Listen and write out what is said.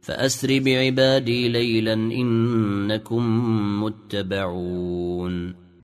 فأسر بعبادي ليلا إنكم متبعون.